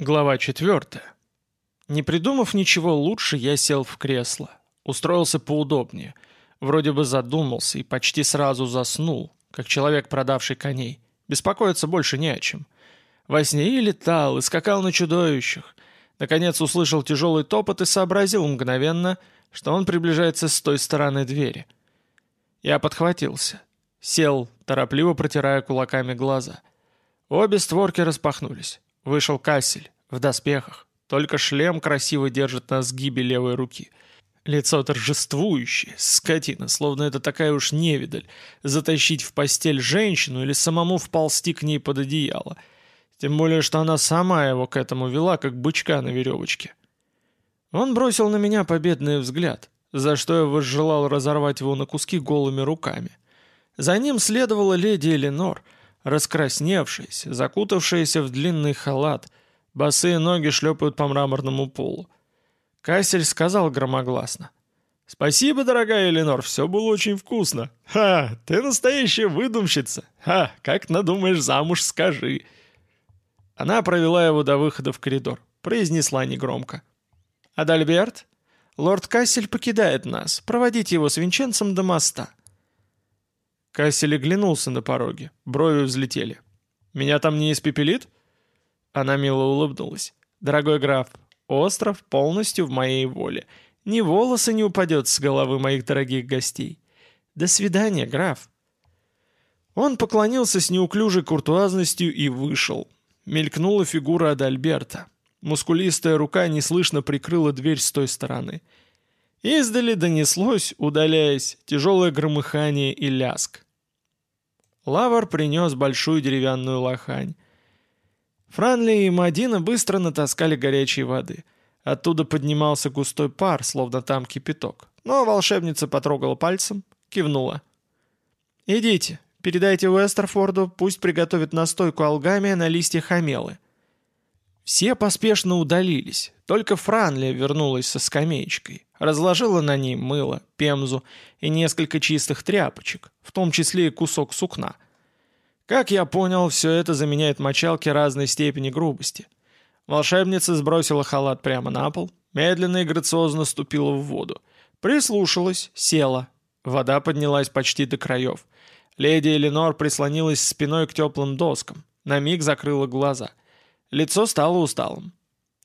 Глава 4. Не придумав ничего лучше, я сел в кресло. Устроился поудобнее. Вроде бы задумался и почти сразу заснул, как человек, продавший коней. Беспокоиться больше не о чем. Во сне и летал, и скакал на чудовищах. Наконец услышал тяжелый топот и сообразил мгновенно, что он приближается с той стороны двери. Я подхватился. Сел, торопливо протирая кулаками глаза. Обе створки распахнулись. Вышел Кассель, в доспехах. Только шлем красиво держит на сгибе левой руки. Лицо торжествующее, скотина, словно это такая уж невидаль, затащить в постель женщину или самому вползти к ней под одеяло. Тем более, что она сама его к этому вела, как бычка на веревочке. Он бросил на меня победный взгляд, за что я возжелал разорвать его на куски голыми руками. За ним следовала леди Эленор — раскрасневшаяся, закутавшаяся в длинный халат, босые ноги шлепают по мраморному полу. Кассель сказал громогласно. «Спасибо, дорогая Эленор, все было очень вкусно. Ха, ты настоящая выдумщица. Ха, как надумаешь замуж, скажи». Она провела его до выхода в коридор, произнесла негромко. «Адальберт, лорд Кассель покидает нас. Проводите его с Винченцем до моста». Кассель оглянулся на пороге. Брови взлетели. «Меня там не испепелит?» Она мило улыбнулась. «Дорогой граф, остров полностью в моей воле. Ни волоса не упадет с головы моих дорогих гостей. До свидания, граф». Он поклонился с неуклюжей куртуазностью и вышел. Мелькнула фигура Адальберта. Мускулистая рука неслышно прикрыла дверь с той стороны. Издали донеслось, удаляясь, тяжелое громыхание и ляск. Лавр принес большую деревянную лохань. Франли и Мадина быстро натаскали горячей воды. Оттуда поднимался густой пар, словно там кипяток. Но волшебница потрогала пальцем, кивнула. «Идите, передайте Уэстерфорду, пусть приготовит настойку алгамия на листьях амелы». Все поспешно удалились, только Франли вернулась со скамеечкой. Разложила на ней мыло, пемзу и несколько чистых тряпочек, в том числе и кусок сукна. Как я понял, все это заменяет мочалке разной степени грубости. Волшебница сбросила халат прямо на пол, медленно и грациозно ступила в воду. Прислушалась, села. Вода поднялась почти до краев. Леди Эленор прислонилась спиной к теплым доскам. На миг закрыла глаза. Лицо стало усталым.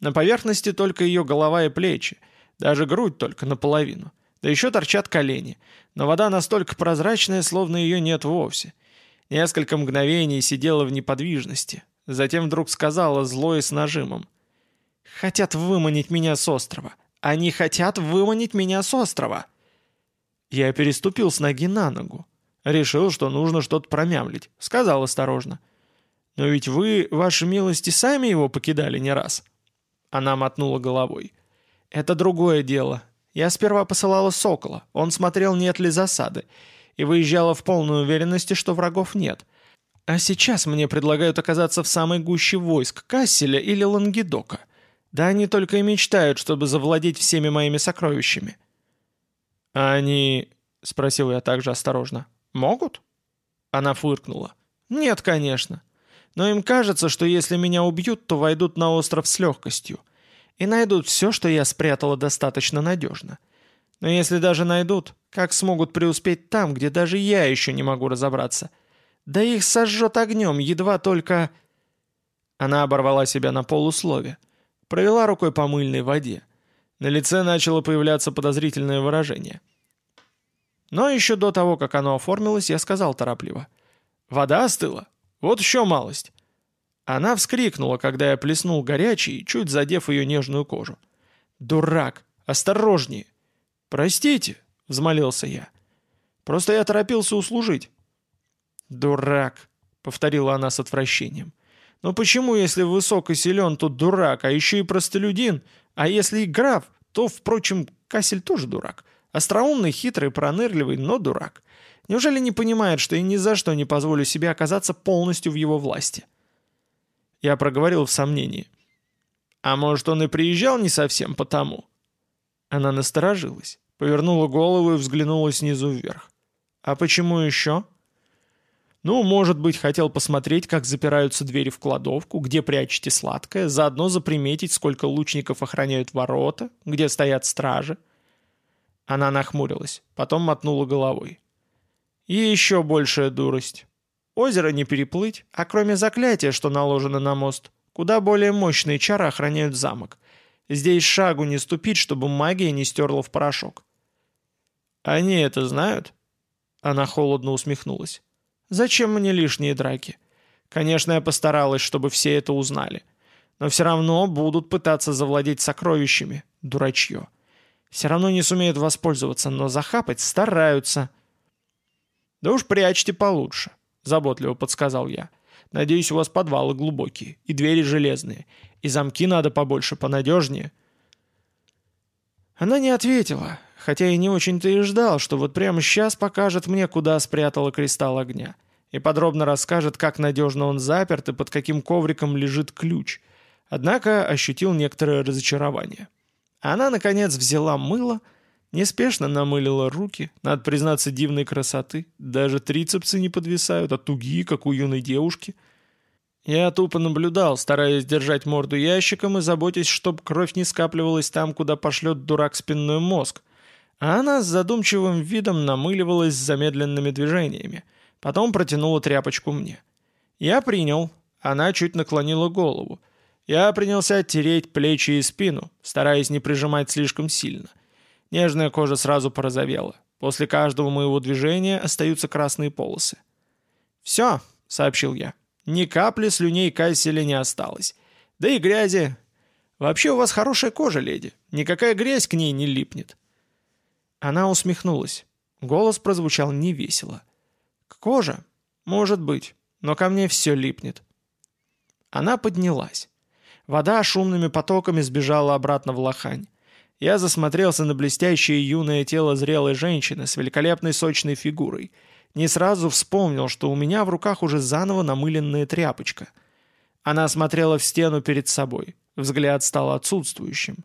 На поверхности только ее голова и плечи — даже грудь только наполовину. Да еще торчат колени. Но вода настолько прозрачная, словно ее нет вовсе. Несколько мгновений сидела в неподвижности. Затем вдруг сказала зло и с нажимом. «Хотят выманить меня с острова. Они хотят выманить меня с острова!» Я переступил с ноги на ногу. Решил, что нужно что-то промямлить. Сказал осторожно. «Но ведь вы, ваши милости, сами его покидали не раз». Она мотнула головой. «Это другое дело. Я сперва посылала Сокола, он смотрел, нет ли засады, и выезжала в полной уверенности, что врагов нет. А сейчас мне предлагают оказаться в самой гуще войск Касселя или Лангедока. Да они только и мечтают, чтобы завладеть всеми моими сокровищами». «А они...» — спросил я также осторожно. «Могут?» Она фыркнула. «Нет, конечно. Но им кажется, что если меня убьют, то войдут на остров с легкостью и найдут все, что я спрятала достаточно надежно. Но если даже найдут, как смогут преуспеть там, где даже я еще не могу разобраться? Да их сожжет огнем, едва только...» Она оборвала себя на полуслове, провела рукой по мыльной воде. На лице начало появляться подозрительное выражение. Но еще до того, как оно оформилось, я сказал торопливо. «Вода остыла? Вот еще малость. Она вскрикнула, когда я плеснул горячий, чуть задев ее нежную кожу. «Дурак! Осторожнее!» «Простите!» — взмолился я. «Просто я торопился услужить». «Дурак!» — повторила она с отвращением. «Но почему, если высок и силен, то дурак, а еще и простолюдин? А если и граф, то, впрочем, Кассель тоже дурак. Остроумный, хитрый, пронырливый, но дурак. Неужели не понимает, что я ни за что не позволю себе оказаться полностью в его власти?» Я проговорил в сомнении. «А может, он и приезжал не совсем потому?» Она насторожилась, повернула голову и взглянула снизу вверх. «А почему еще?» Ну, может быть, хотел посмотреть, как запираются двери в кладовку, где прячете сладкое, заодно заприметить, сколько лучников охраняют ворота, где стоят стражи. Она нахмурилась, потом мотнула головой. И еще большая дурость. Озеро не переплыть, а кроме заклятия, что наложено на мост, куда более мощные чары охраняют замок. Здесь шагу не ступить, чтобы магия не стерла в порошок. «Они это знают?» Она холодно усмехнулась. Зачем мне лишние драки? Конечно, я постаралась, чтобы все это узнали. Но все равно будут пытаться завладеть сокровищами. Дурачье. Все равно не сумеют воспользоваться, но захапать стараются. «Да уж прячьте получше», — заботливо подсказал я. «Надеюсь, у вас подвалы глубокие, и двери железные, и замки надо побольше, понадежнее». Она не ответила, хотя и не очень-то и ждал, что вот прямо сейчас покажет мне, куда спрятала кристалл огня и подробно расскажет, как надежно он заперт и под каким ковриком лежит ключ. Однако ощутил некоторое разочарование. Она, наконец, взяла мыло, неспешно намылила руки, надо признаться, дивной красоты, даже трицепсы не подвисают, а тугие, как у юной девушки. Я тупо наблюдал, стараясь держать морду ящиком и заботясь, чтобы кровь не скапливалась там, куда пошлет дурак спинной мозг, а она с задумчивым видом намыливалась замедленными движениями — Потом протянула тряпочку мне. Я принял. Она чуть наклонила голову. Я принялся тереть плечи и спину, стараясь не прижимать слишком сильно. Нежная кожа сразу порозовела. После каждого моего движения остаются красные полосы. «Все», — сообщил я. «Ни капли слюней Касселя не осталось. Да и грязи. Вообще у вас хорошая кожа, леди. Никакая грязь к ней не липнет». Она усмехнулась. Голос прозвучал невесело. Кожа? Может быть, но ко мне все липнет. Она поднялась. Вода шумными потоками сбежала обратно в лохань. Я засмотрелся на блестящее юное тело зрелой женщины с великолепной сочной фигурой. Не сразу вспомнил, что у меня в руках уже заново намыленная тряпочка. Она смотрела в стену перед собой. Взгляд стал отсутствующим.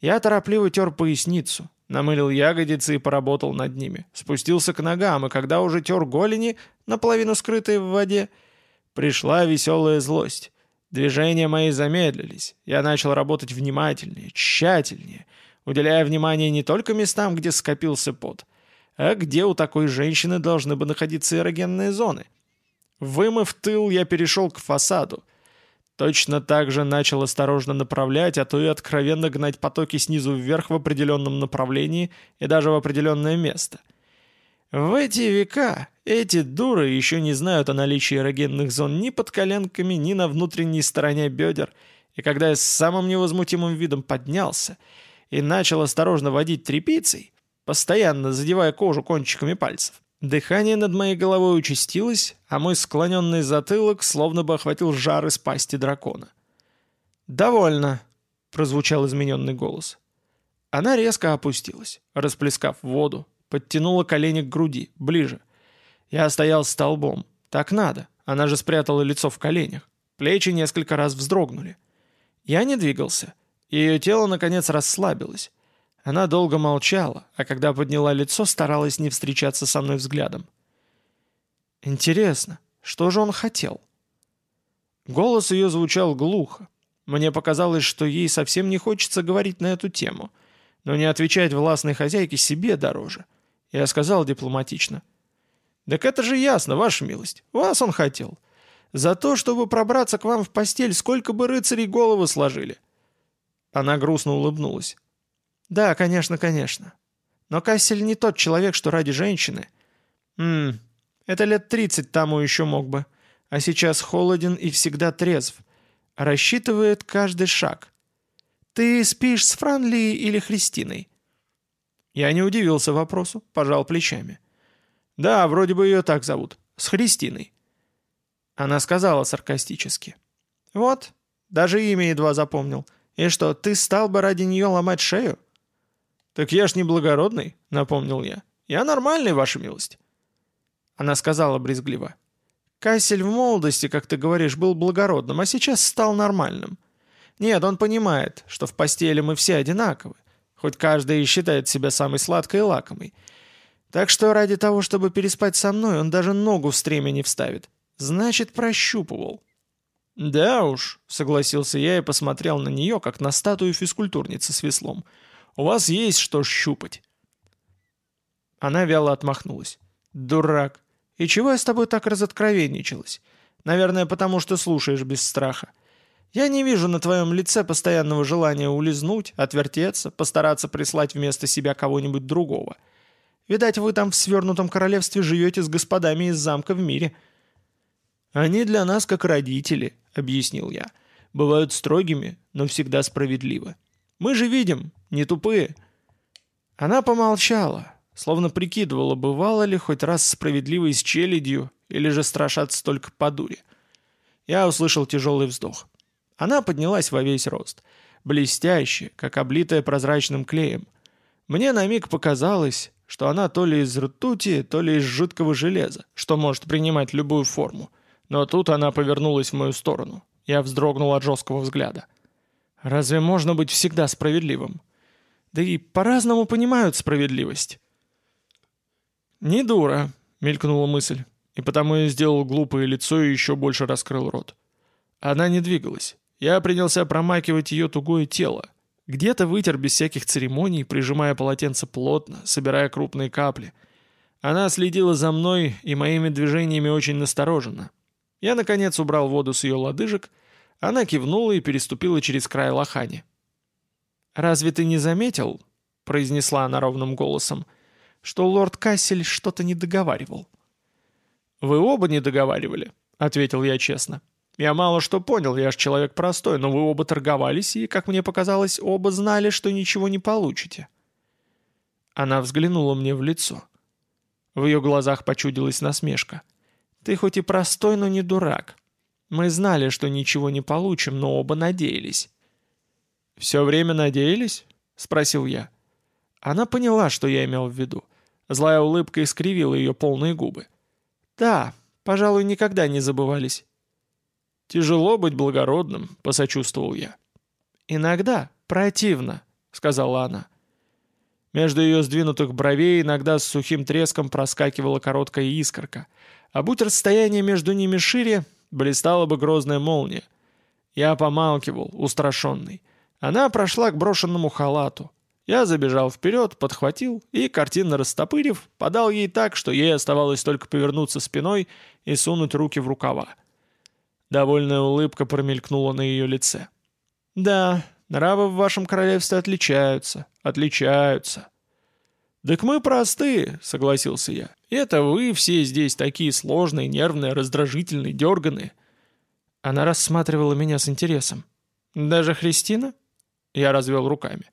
Я торопливо тер поясницу. Намылил ягодицы и поработал над ними. Спустился к ногам, и когда уже тер голени, наполовину скрытые в воде, пришла веселая злость. Движения мои замедлились. Я начал работать внимательнее, тщательнее, уделяя внимание не только местам, где скопился пот, а где у такой женщины должны бы находиться эрогенные зоны. Вымыв тыл, я перешел к фасаду — Точно так же начал осторожно направлять, а то и откровенно гнать потоки снизу вверх в определенном направлении и даже в определенное место. В эти века эти дуры еще не знают о наличии эрогенных зон ни под коленками, ни на внутренней стороне бедер, и когда я с самым невозмутимым видом поднялся и начал осторожно водить тряпицей, постоянно задевая кожу кончиками пальцев, Дыхание над моей головой участилось, а мой склоненный затылок словно бы охватил жар из пасти дракона. «Довольно», — прозвучал измененный голос. Она резко опустилась, расплескав воду, подтянула колени к груди, ближе. Я стоял столбом. Так надо, она же спрятала лицо в коленях. Плечи несколько раз вздрогнули. Я не двигался. Ее тело, наконец, расслабилось. Она долго молчала, а когда подняла лицо, старалась не встречаться со мной взглядом. «Интересно, что же он хотел?» Голос ее звучал глухо. Мне показалось, что ей совсем не хочется говорить на эту тему, но не отвечать властной хозяйке себе дороже. Я сказал дипломатично. «Так это же ясно, ваша милость. Вас он хотел. За то, чтобы пробраться к вам в постель, сколько бы рыцарей головы сложили». Она грустно улыбнулась. «Да, конечно, конечно. Но Кассель не тот человек, что ради женщины. Ммм, это лет тридцать тому еще мог бы. А сейчас холоден и всегда трезв. Рассчитывает каждый шаг. Ты спишь с Франли или Христиной?» Я не удивился вопросу, пожал плечами. «Да, вроде бы ее так зовут. С Христиной». Она сказала саркастически. «Вот, даже имя едва запомнил. И что, ты стал бы ради нее ломать шею?» «Так я ж не благородный», — напомнил я. «Я нормальный, ваша милость». Она сказала брезгливо. «Кассель в молодости, как ты говоришь, был благородным, а сейчас стал нормальным. Нет, он понимает, что в постели мы все одинаковы, хоть каждый и считает себя самой сладкой и лакомой. Так что ради того, чтобы переспать со мной, он даже ногу в стремя не вставит. Значит, прощупывал. «Да уж», — согласился я и посмотрел на нее, как на статую физкультурницы с веслом. «У вас есть что щупать». Она вяло отмахнулась. «Дурак. И чего я с тобой так разоткровенничалась? Наверное, потому что слушаешь без страха. Я не вижу на твоем лице постоянного желания улизнуть, отвертеться, постараться прислать вместо себя кого-нибудь другого. Видать, вы там в свернутом королевстве живете с господами из замка в мире». «Они для нас как родители», — объяснил я. «Бывают строгими, но всегда справедливы. Мы же видим, не тупые». Она помолчала, словно прикидывала, бывало ли хоть раз справедливой с челядью, или же страшаться только по дуре. Я услышал тяжелый вздох. Она поднялась во весь рост, блестящая, как облитая прозрачным клеем. Мне на миг показалось, что она то ли из ртути, то ли из жидкого железа, что может принимать любую форму. Но тут она повернулась в мою сторону. Я вздрогнул от жесткого взгляда. Разве можно быть всегда справедливым? Да и по-разному понимают справедливость. «Не дура», — мелькнула мысль, и потому я сделал глупое лицо и еще больше раскрыл рот. Она не двигалась. Я принялся промакивать ее тугое тело. Где-то вытер без всяких церемоний, прижимая полотенце плотно, собирая крупные капли. Она следила за мной и моими движениями очень настороженно. Я, наконец, убрал воду с ее лодыжек, она кивнула и переступила через край лохани. «Разве ты не заметил?» — произнесла она ровным голосом — что лорд Кассель что-то не договаривал. «Вы оба не договаривали», — ответил я честно. «Я мало что понял, я ж человек простой, но вы оба торговались и, как мне показалось, оба знали, что ничего не получите». Она взглянула мне в лицо. В ее глазах почудилась насмешка. «Ты хоть и простой, но не дурак. Мы знали, что ничего не получим, но оба надеялись». «Все время надеялись?» — спросил я. Она поняла, что я имел в виду. Злая улыбка искривила ее полные губы. «Да, пожалуй, никогда не забывались». «Тяжело быть благородным», — посочувствовал я. «Иногда противно», — сказала она. Между ее сдвинутых бровей иногда с сухим треском проскакивала короткая искорка, а будь расстояние между ними шире, блистала бы грозная молния. Я помалкивал, устрашенный. Она прошла к брошенному халату. Я забежал вперед, подхватил и, картинно растопырив, подал ей так, что ей оставалось только повернуться спиной и сунуть руки в рукава. Довольная улыбка промелькнула на ее лице. «Да, нравы в вашем королевстве отличаются, отличаются». «Так мы простые», — согласился я. «Это вы все здесь такие сложные, нервные, раздражительные, дерганые». Она рассматривала меня с интересом. «Даже Христина?» Я развел руками.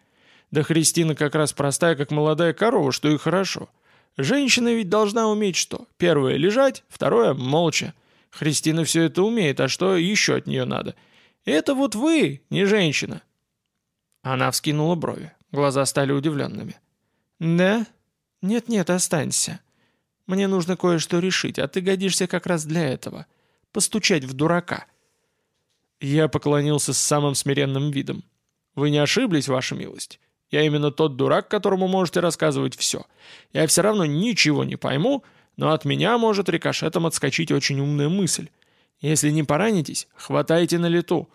Да Христина как раз простая, как молодая корова, что и хорошо. Женщина ведь должна уметь что? Первое — лежать, второе — молча. Христина все это умеет, а что еще от нее надо? Это вот вы, не женщина. Она вскинула брови. Глаза стали удивленными. «Да? Нет-нет, останься. Мне нужно кое-что решить, а ты годишься как раз для этого. Постучать в дурака». Я поклонился с самым смиренным видом. «Вы не ошиблись, ваша милость? Я именно тот дурак, которому можете рассказывать все. Я все равно ничего не пойму, но от меня может рикошетом отскочить очень умная мысль. Если не поранитесь, хватайте на лету.